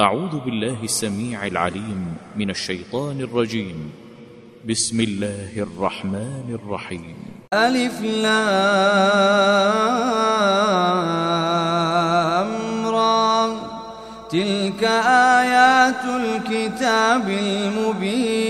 أعوذ بالله السميع العليم من الشيطان الرجيم. بسم الله الرحمن الرحيم. ألف لام را. تلك آيات الكتاب المبين.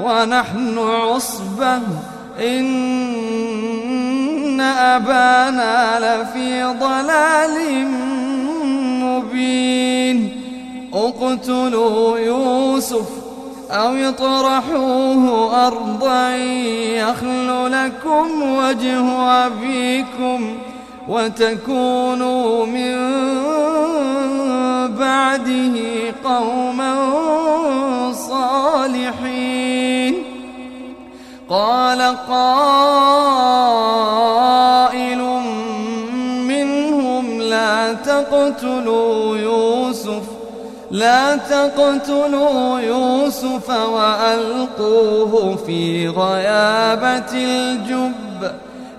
ونحن عصبة. إن أبانا لفي ضلال مبين. اقتلوا يوسف أو اطرحوه أرضا يخل لكم وجه أبيكم. وتكونوا من بعده قوما صالحين. قال قائل منهم لا تقتلوا يوسف لا تقتلوا يوسف وألقوه في غيابة الجب.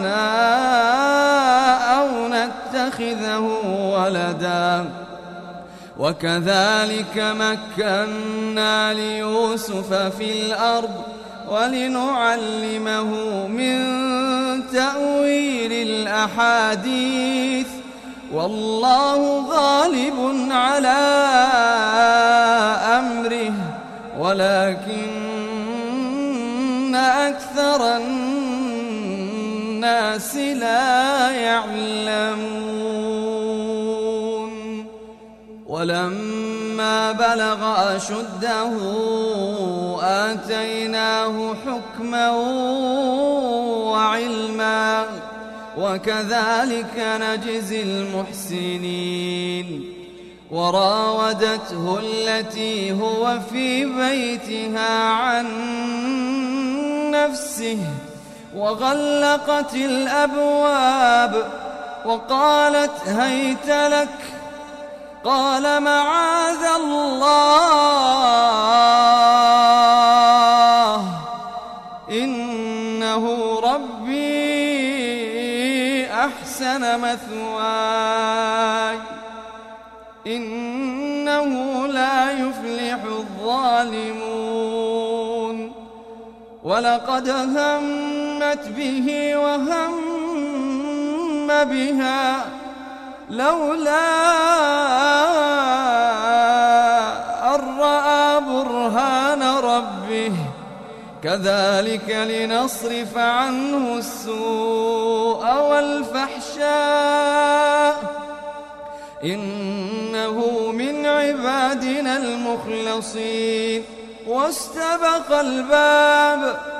ينفعنا أو نتخذه ولدا. وكذلك مكنا ليوسف في الأرض ولنعلمه من تأويل الأحاديث. والله غالب على أمره ولكن أكثر الناس لا يعلمون. ولما بلغ أشده آتيناه حكما وعلما وكذلك نجزي المحسنين. وراودته التي هو في بيتها عن نفسه وغلقت الأبواب وقالت هيت لك قال معاذ الله إنه ربي أحسن مثواي إنه لا يفلح الظالمون ولقد همت به وهم بها لولا أن رأى برهان ربه. كذلك لنصرف عنه السوء والفحشاء. إنه من عبادنا المخلصين. واستبق الباب.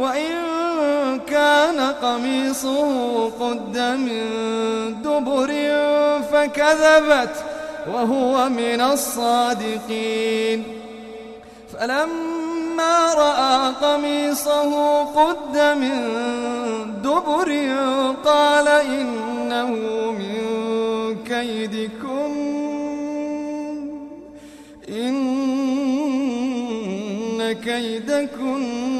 وإن كان قميصه قد من دبر فكذبت وهو من الصادقين. فلما رأى قميصه قد من دبر قال إنه من كيدكم. إن كيدكن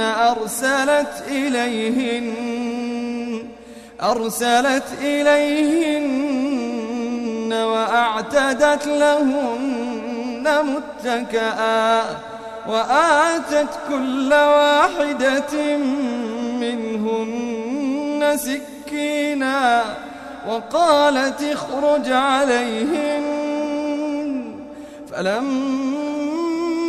أرسلت إليهن أرسلت إليهن وأعتدت لهن متكئا وآتت كل واحدة منهن سكينا وقالت اخرج عليهن. فلما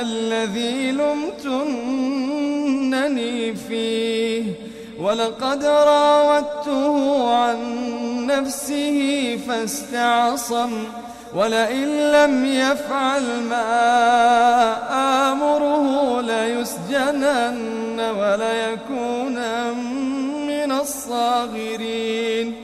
الذي لمتنني فيه ولقد راودته عن نفسه فاستعصم ولئن لم يفعل ما آمره ليسجنن وليكون من الصاغرين.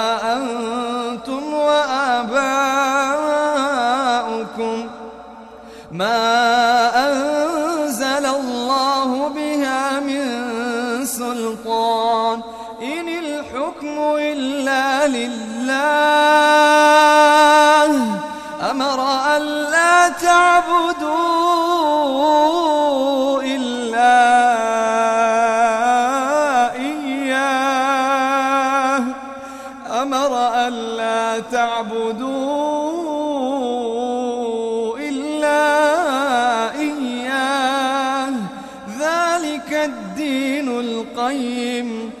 لله أمر أن لا تعبدوا إلا إياه. أمر أن لا تعبدوا إلا إياه. ذلك الدين القيم.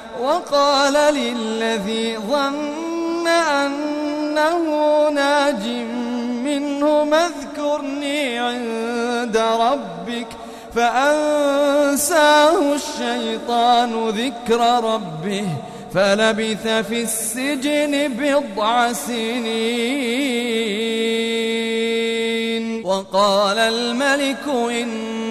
وقال للذي ظن أنه ناج منه اذكرني عند ربك فأنساه الشيطان ذكر ربه فلبث في السجن بضع سنين. وقال الملك إني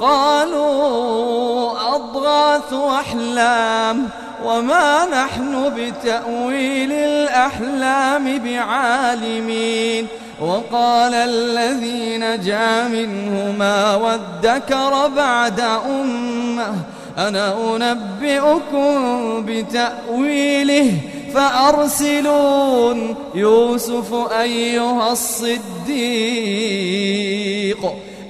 قالوا أضغاث أحلام وما نحن بتأويل الأحلام بعالمين وقال الذي نجا منهما وادكر بعد أمة أنا أنبئكم بتأويله فأرسلون يوسف أيها الصديق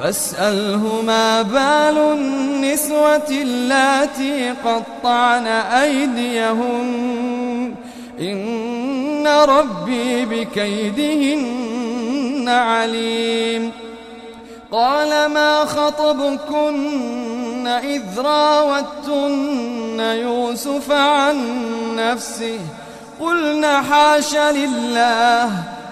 فاسأله ما بال النسوة اللاتي قطعن أيديهن؟ إن ربي بكيدهن عليم. قال ما خطبكن إذ راوتن يوسف عن نفسه؟ قلنا حاش لله.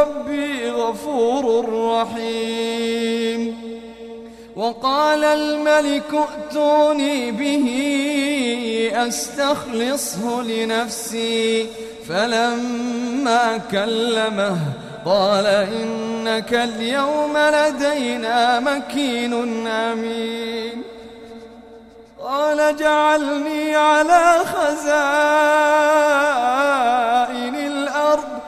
ربي غفور رحيم. وقال الملك ائتوني به أستخلصه لنفسي. فلما كلمه قال إنك اليوم لدينا مكين أمين. قال جعلني على خزائن الأرض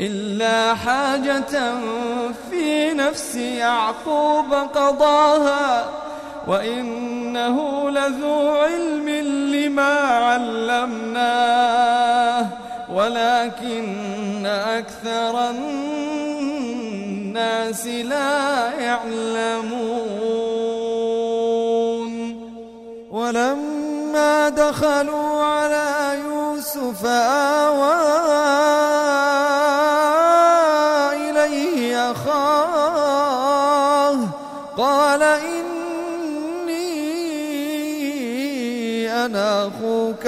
إلا حاجة في نفس يعقوب قضاها وإنه لذو علم لما علمناه ولكن أكثر الناس لا يعلمون. ولما دخلوا على يوسف آوى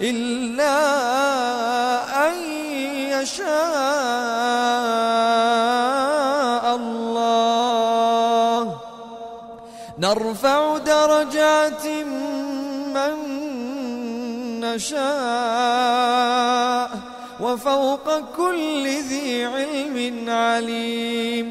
إلا أن يشاء الله. نرفع درجات من نشاء وفوق كل ذي علم عليم.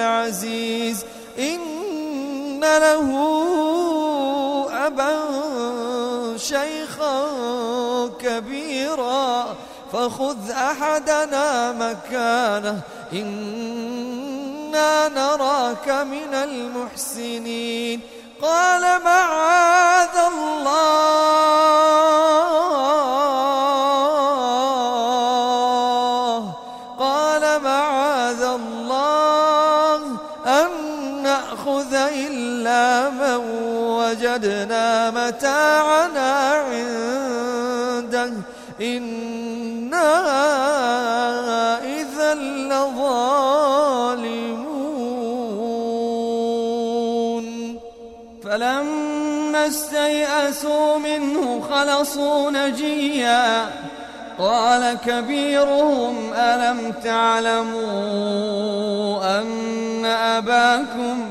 العزيز إن له أبا شيخا كبيرا فخذ أحدنا مكانه إنا نراك من المحسنين. قال معاذ الله. وجدنا متاعنا عنده. إنا إذا لظالمون. فلما استيئسوا منه خلصوا نجيا. قال كبيرهم ألم تعلموا أن أباكم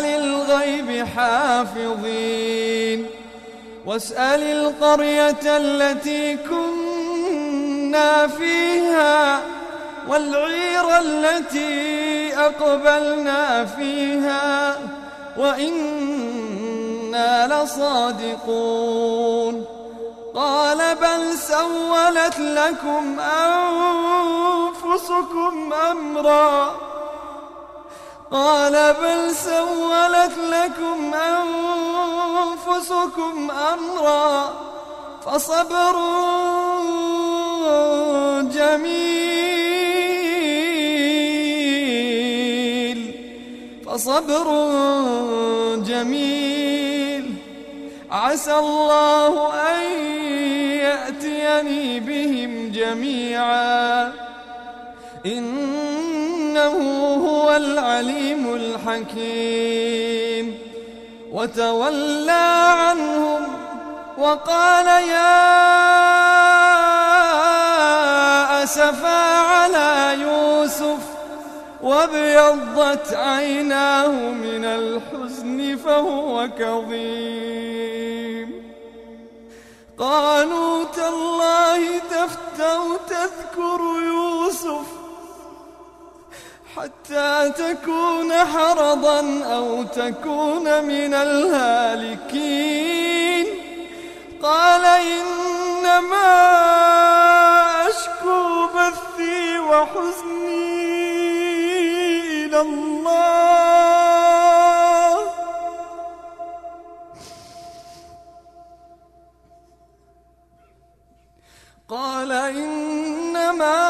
للغيب حافظين واسأل القرية التي كنا فيها والعير التي أقبلنا فيها وإنا لصادقون قال بل سولت لكم أنفسكم أمرا قال بل سولت لكم أنفسكم أمرا فصبر جميل فصبر جميل عسى الله أن يأتيني بهم جميعا إنه هو العليم الحكيم. وتولى عنهم وقال يا أسفا على يوسف وابيضت عيناه من الحزن فهو كظيم. قالوا تالله تفتأ تذكر يوسف حتى تكون حرضا أو تكون من الهالكين. قال إنما أشكو بثي وحزني إلى الله. قال إنما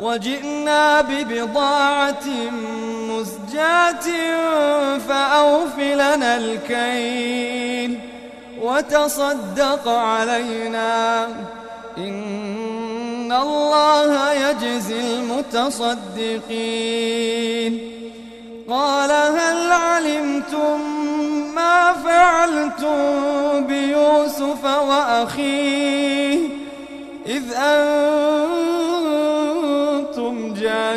وجئنا ببضاعة مزجاة فأوف لنا الكيل وتصدق علينا. إن الله يجزي المتصدقين. قال هل علمتم ما فعلتم بيوسف وأخيه؟ إذ أنتم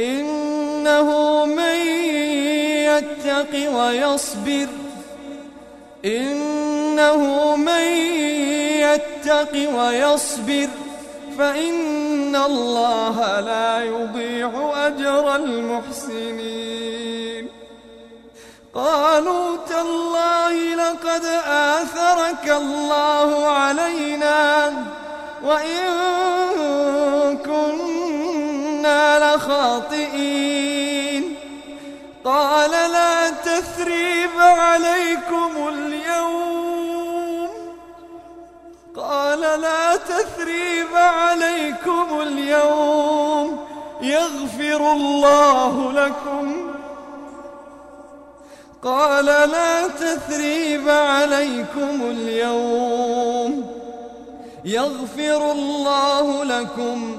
إنه من يتق ويصبر. إنه من يتق ويصبر. فإن الله لا يضيع أجر المحسنين. قالوا تالله لقد آثرك الله علينا. وإن كنا لخاطئين. قال لا تثريب عليكم اليوم. قال لا تثريب عليكم اليوم. يغفر الله لكم. قال لا تثريب عليكم اليوم. يغفر الله لكم.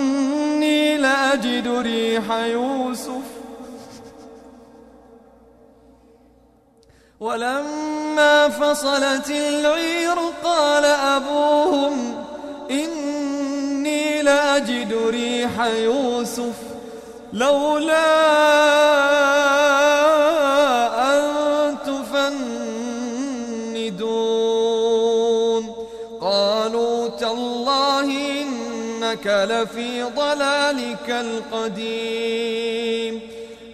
لأجد ريح يوسف. ولما فصلت العير قال أبوهم إني لأجد ريح يوسف لولا إنك لفي ضلالك القديم.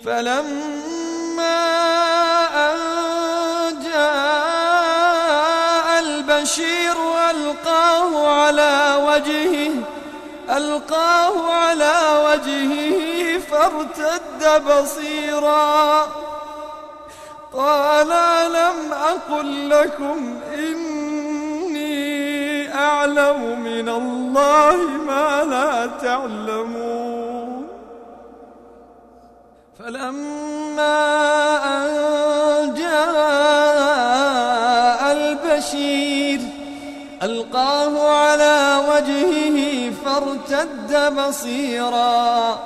فلما أن جاء البشير ألقاه على وجهه ألقاه على وجهه فارتد بصيرا. قال لم أقل لكم إني أعلم من الله ما لا تعلمون. فلما أن جاء البشير ألقاه على وجهه فارتد بصيرا.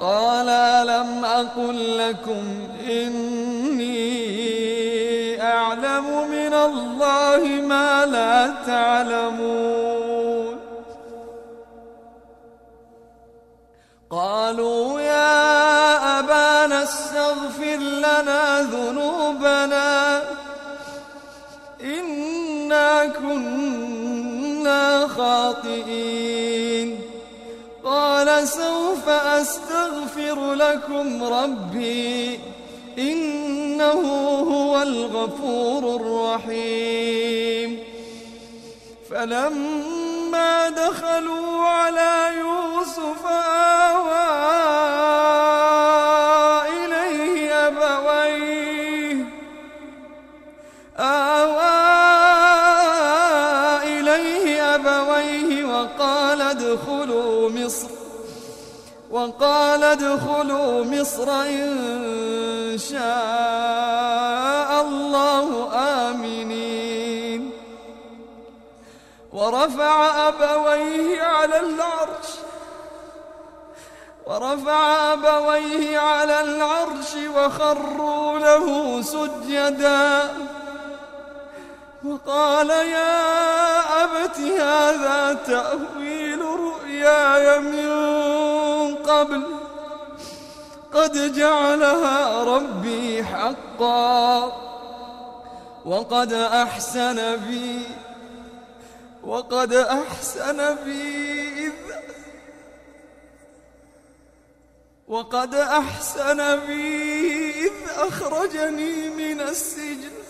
قال لم أقل لكم إني أعلم من الله ما لا تعلمون. قالوا يا أبانا استغفر لنا ذنوبنا. إنا كنا خاطئين. قال سوف أستغفر لكم ربي. إنه هو الغفور الرحيم. فلما دخلوا على يوسف آوى إليه أبويه. آوى إليه أبويه وقال ادخلوا مصر. وقال ادخلوا مصر إن شاء الله آمنين. ورفع أبويه على العرش ورفع أبويه على العرش وخروا له سجدا. وقال يا أبت هذا تأويل رؤياي من قبل قد جعلها ربي حقا وقد أحسن بي وقد أحسن بي إذ وقد أحسن بي إذ أخرجني من السجن.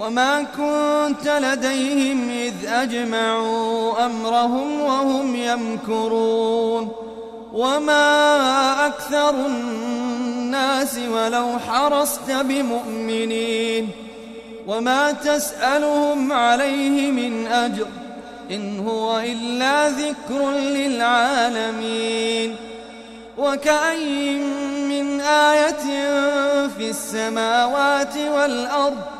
وما كنت لديهم إذ أجمعوا أمرهم وهم يمكرون وما أكثر الناس ولو حرصت بمؤمنين وما تسألهم عليه من أجر إن هو إلا ذكر للعالمين وكأي من آية في السماوات والأرض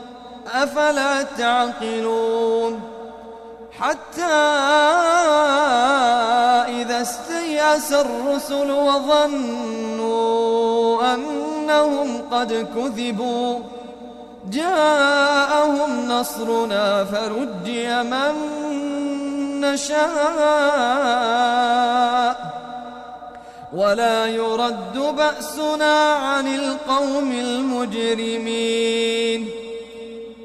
أفلا تعقلون حتى إذا استيأس الرسل وظنوا أنهم قد كذبوا جاءهم نصرنا فرجي من نشاء. ولا يرد بأسنا عن القوم المجرمين.